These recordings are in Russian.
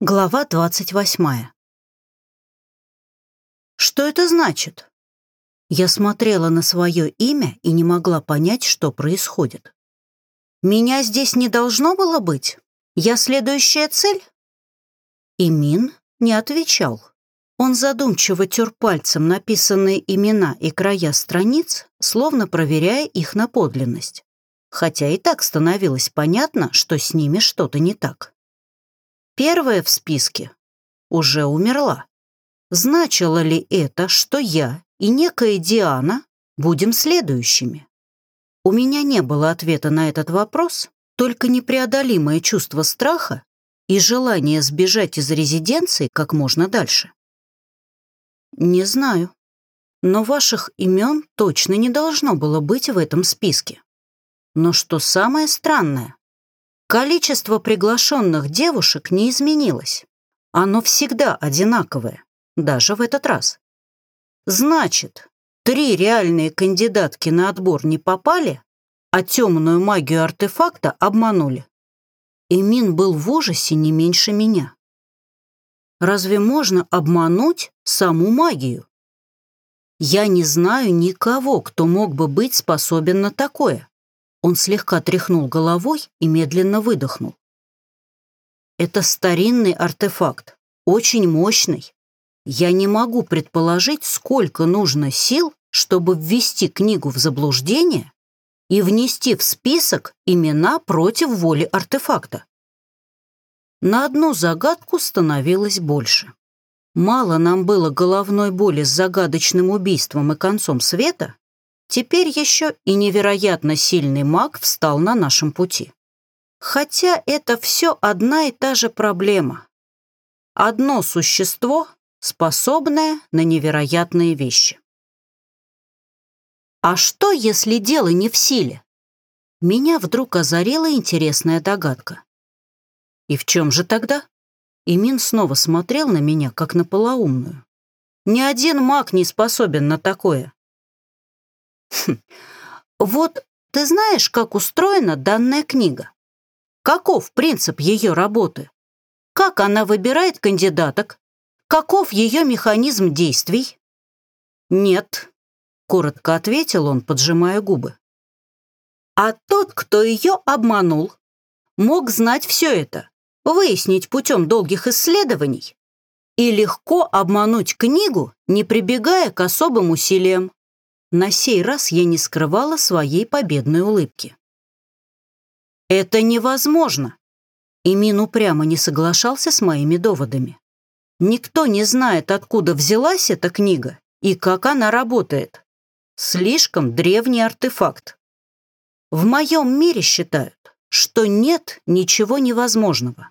Глава двадцать восьмая. Что это значит? Я смотрела на свое имя и не могла понять, что происходит. Меня здесь не должно было быть? Я следующая цель? Имин не отвечал. Он задумчиво тер пальцем написанные имена и края страниц, словно проверяя их на подлинность. Хотя и так становилось понятно, что с ними что-то не так. Первая в списке уже умерла. Значило ли это, что я и некая Диана будем следующими? У меня не было ответа на этот вопрос, только непреодолимое чувство страха и желание сбежать из резиденции как можно дальше. Не знаю, но ваших имен точно не должно было быть в этом списке. Но что самое странное, Количество приглашенных девушек не изменилось. Оно всегда одинаковое, даже в этот раз. Значит, три реальные кандидатки на отбор не попали, а темную магию артефакта обманули. Эмин был в ужасе не меньше меня. Разве можно обмануть саму магию? Я не знаю никого, кто мог бы быть способен на такое. Он слегка тряхнул головой и медленно выдохнул. Это старинный артефакт, очень мощный. Я не могу предположить, сколько нужно сил, чтобы ввести книгу в заблуждение и внести в список имена против воли артефакта. На одну загадку становилось больше. Мало нам было головной боли с загадочным убийством и концом света, Теперь еще и невероятно сильный маг встал на нашем пути. Хотя это все одна и та же проблема. Одно существо, способное на невероятные вещи. А что, если дело не в силе? Меня вдруг озарила интересная догадка. И в чем же тогда? Имин снова смотрел на меня, как на полоумную. Ни один маг не способен на такое. Хм. Вот ты знаешь, как устроена данная книга? Каков принцип ее работы? Как она выбирает кандидаток? Каков ее механизм действий? Нет, коротко ответил он, поджимая губы. А тот, кто ее обманул, мог знать все это, выяснить путем долгих исследований и легко обмануть книгу, не прибегая к особым усилиям. На сей раз я не скрывала своей победной улыбки. «Это невозможно!» И Мин упрямо не соглашался с моими доводами. «Никто не знает, откуда взялась эта книга и как она работает. Слишком древний артефакт. В моем мире считают, что нет ничего невозможного.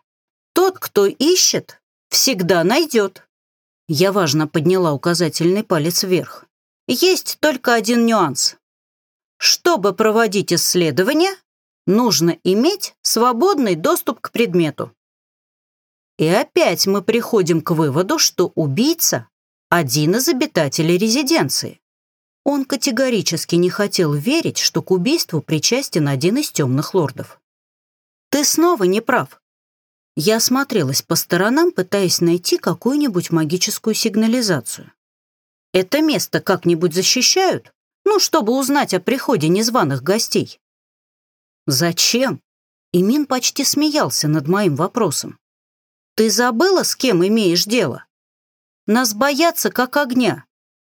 Тот, кто ищет, всегда найдет». Я важно подняла указательный палец вверх. Есть только один нюанс. Чтобы проводить исследование, нужно иметь свободный доступ к предмету. И опять мы приходим к выводу, что убийца – один из обитателей резиденции. Он категорически не хотел верить, что к убийству причастен один из темных лордов. Ты снова не прав. Я осмотрелась по сторонам, пытаясь найти какую-нибудь магическую сигнализацию. Это место как-нибудь защищают? Ну, чтобы узнать о приходе незваных гостей. Зачем? Имин почти смеялся над моим вопросом. Ты забыла, с кем имеешь дело? Нас боятся как огня.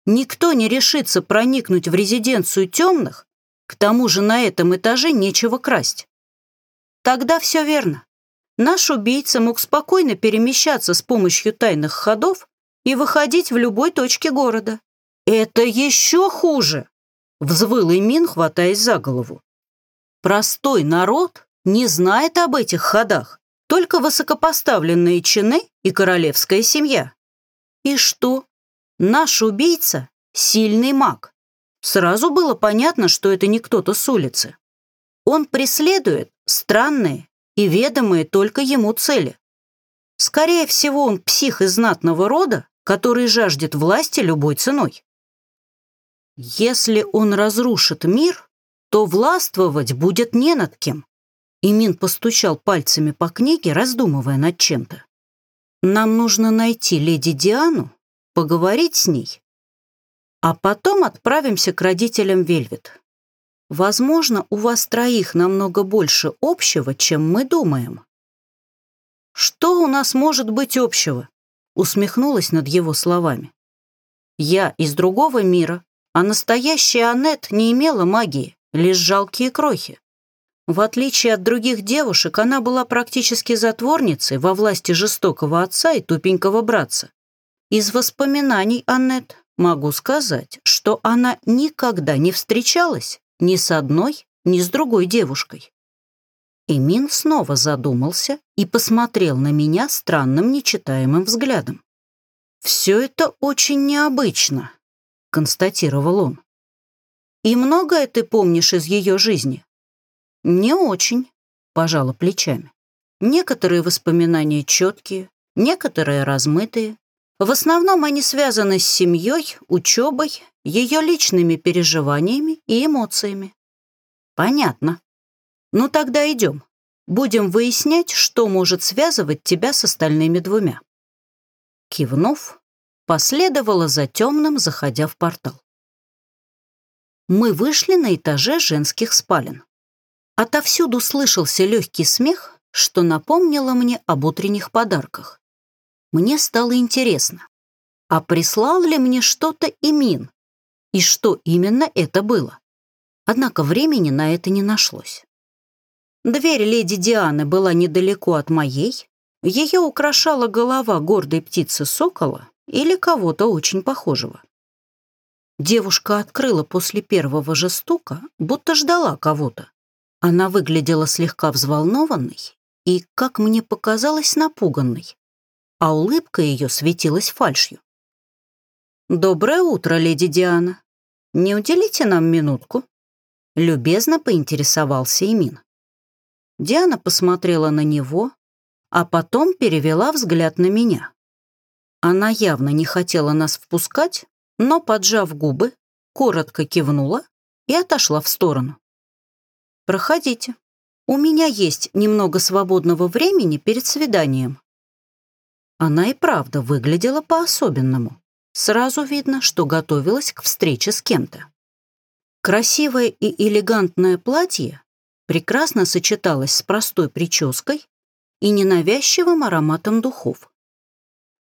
Никто не решится проникнуть в резиденцию темных, к тому же на этом этаже нечего красть. Тогда все верно. Наш убийца мог спокойно перемещаться с помощью тайных ходов и выходить в любой точке города. Это еще хуже, взвыл Имин, хватаясь за голову. Простой народ не знает об этих ходах, только высокопоставленные чины и королевская семья. И что? Наш убийца — сильный маг. Сразу было понятно, что это не кто-то с улицы. Он преследует странные и ведомые только ему цели. Скорее всего, он псих из знатного рода, который жаждет власти любой ценой. Если он разрушит мир, то властвовать будет не над кем. Имин постучал пальцами по книге, раздумывая над чем-то. Нам нужно найти леди Диану, поговорить с ней, а потом отправимся к родителям Вельвет. Возможно, у вас троих намного больше общего, чем мы думаем. Что у нас может быть общего? Усмехнулась над его словами. Я из другого мира, а настоящая Аннет не имела магии, лишь жалкие крохи. В отличие от других девушек, она была практически затворницей во власти жестокого отца и тупенького братца. Из воспоминаний Аннет могу сказать, что она никогда не встречалась ни с одной, ни с другой девушкой. Эмин снова задумался и посмотрел на меня странным нечитаемым взглядом. «Все это очень необычно», — констатировал он. «И многое ты помнишь из ее жизни?» «Не очень», — пожала плечами. «Некоторые воспоминания четкие, некоторые размытые. В основном они связаны с семьей, учебой, ее личными переживаниями и эмоциями». «Понятно», ну тогда идем. Будем выяснять, что может связывать тебя с остальными двумя. Кивнув, последовала за темным, заходя в портал. Мы вышли на этаже женских спален. Отовсюду слышался легкий смех, что напомнило мне об утренних подарках. Мне стало интересно, а прислал ли мне что-то Имин, и что именно это было. Однако времени на это не нашлось. Дверь леди Дианы была недалеко от моей. Ее украшала голова гордой птицы сокола или кого-то очень похожего. Девушка открыла после первого же стука, будто ждала кого-то. Она выглядела слегка взволнованной и, как мне показалось, напуганной, а улыбка ее светилась фальшью. «Доброе утро, леди Диана. Не уделите нам минутку?» Любезно поинтересовался Имин. Диана посмотрела на него, а потом перевела взгляд на меня. Она явно не хотела нас впускать, но, поджав губы, коротко кивнула и отошла в сторону. «Проходите. У меня есть немного свободного времени перед свиданием». Она и правда выглядела по-особенному. Сразу видно, что готовилась к встрече с кем-то. Красивое и элегантное платье прекрасно сочеталась с простой прической и ненавязчивым ароматом духов.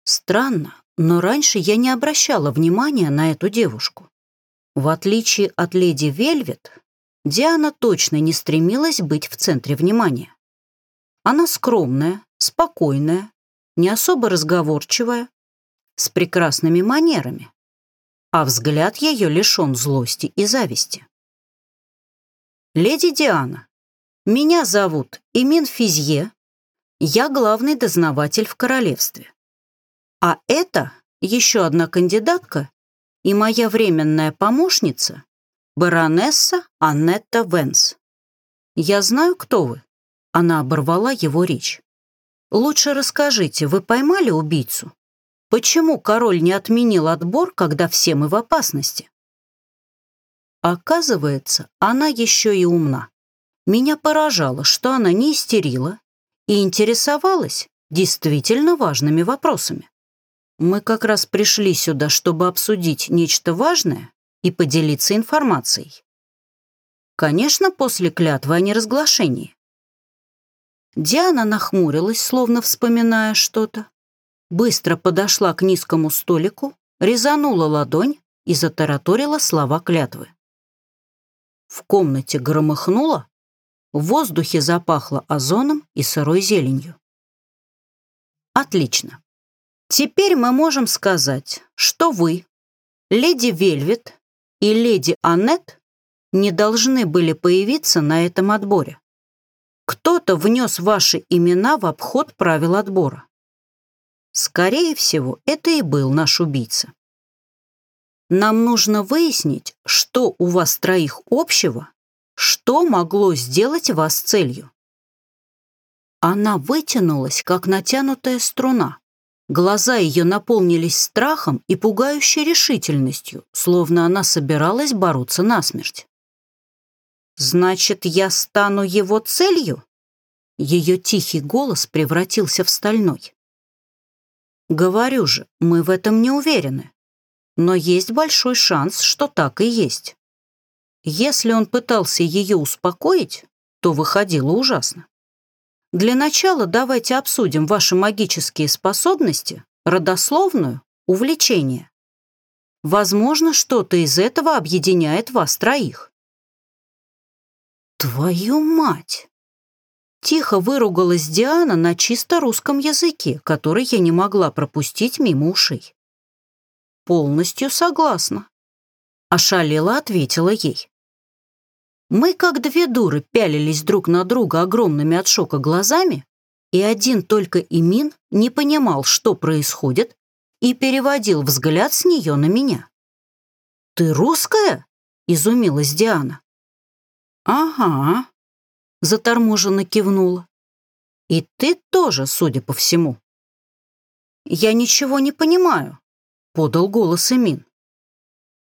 Странно, но раньше я не обращала внимания на эту девушку. В отличие от леди Вельвет, Диана точно не стремилась быть в центре внимания. Она скромная, спокойная, не особо разговорчивая, с прекрасными манерами, а взгляд ее лишен злости и зависти. «Леди Диана, меня зовут Имин Физье, я главный дознаватель в королевстве. А это еще одна кандидатка и моя временная помощница, баронесса Аннетта Венс. Я знаю, кто вы». Она оборвала его речь. «Лучше расскажите, вы поймали убийцу? Почему король не отменил отбор, когда все мы в опасности?» Оказывается, она еще и умна. Меня поражало, что она не истерила и интересовалась действительно важными вопросами. Мы как раз пришли сюда, чтобы обсудить нечто важное и поделиться информацией. Конечно, после клятвы о неразглашении. Диана нахмурилась, словно вспоминая что-то, быстро подошла к низкому столику, резанула ладонь и затараторила слова клятвы. В комнате громыхнуло, в воздухе запахло озоном и сырой зеленью. Отлично. Теперь мы можем сказать, что вы, леди Вельвет и леди Аннет, не должны были появиться на этом отборе. Кто-то внес ваши имена в обход правил отбора. Скорее всего, это и был наш убийца. Нам нужно выяснить, что у вас троих общего, что могло сделать вас целью. Она вытянулась, как натянутая струна. Глаза ее наполнились страхом и пугающей решительностью, словно она собиралась бороться насмерть. «Значит, я стану его целью?» Ее тихий голос превратился в стальной. Говорю же, мы в этом не уверены. Но есть большой шанс, что так и есть. Если он пытался ее успокоить, то выходило ужасно. Для начала давайте обсудим ваши магические способности, родословную, увлечение. Возможно, что-то из этого объединяет вас троих. Твою мать! Тихо выругалась Диана на чисто русском языке, который я не могла пропустить мимо ушей. «Полностью согласна», — ошалела ответила ей. Мы, как две дуры, пялились друг на друга огромными от шока глазами, и один только Имин не понимал, что происходит, и переводил взгляд с нее на меня. «Ты русская?» — изумилась Диана. «Ага», — заторможенно кивнула. «И ты тоже, судя по всему». «Я ничего не понимаю», — подал голос Эмин.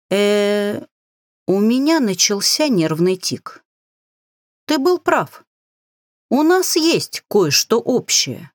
э у меня начался нервный тик. Ты был прав. У нас есть кое-что общее.